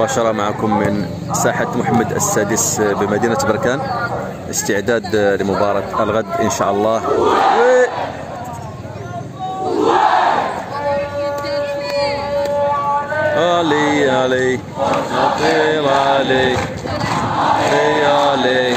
مباشرة معكم من ساحة محمد السادس بمدينة بركان. استعداد لمباراة الغد إن شاء الله. علي علي. علي علي. علي علي.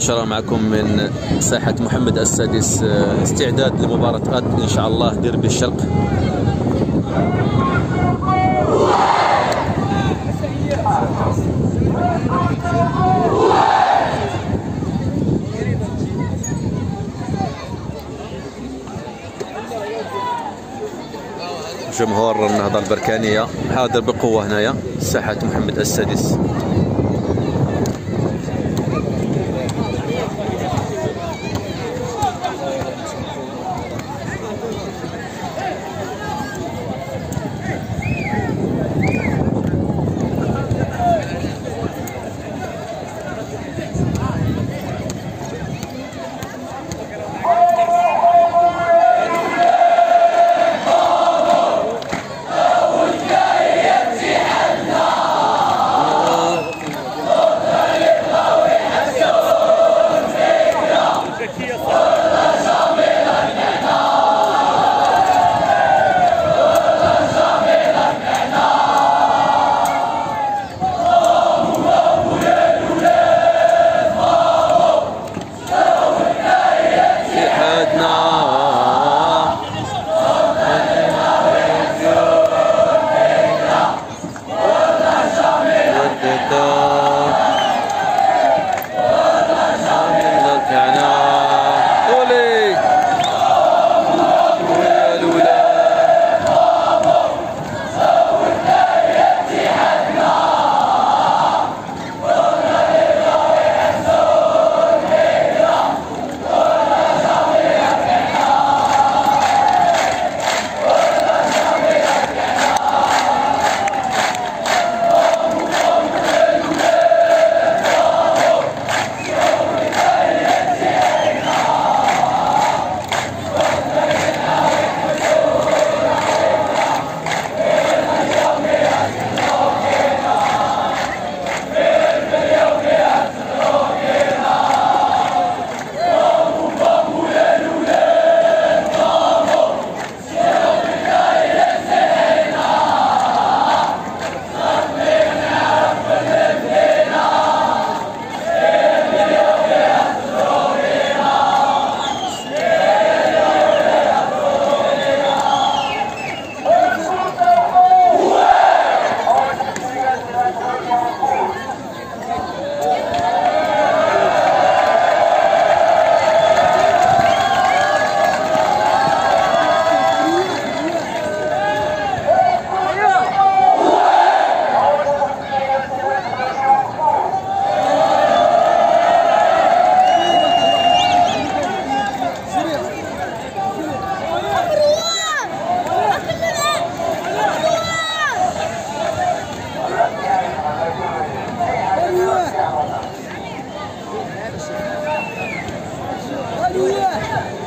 مباشرة معكم من ساحة محمد السادس استعداد لمباراة غد إن شاء الله ديربي الشرق. جمهور النهضة البركانية حاضر بقوة هنايا ساحة محمد السادس. Yeah.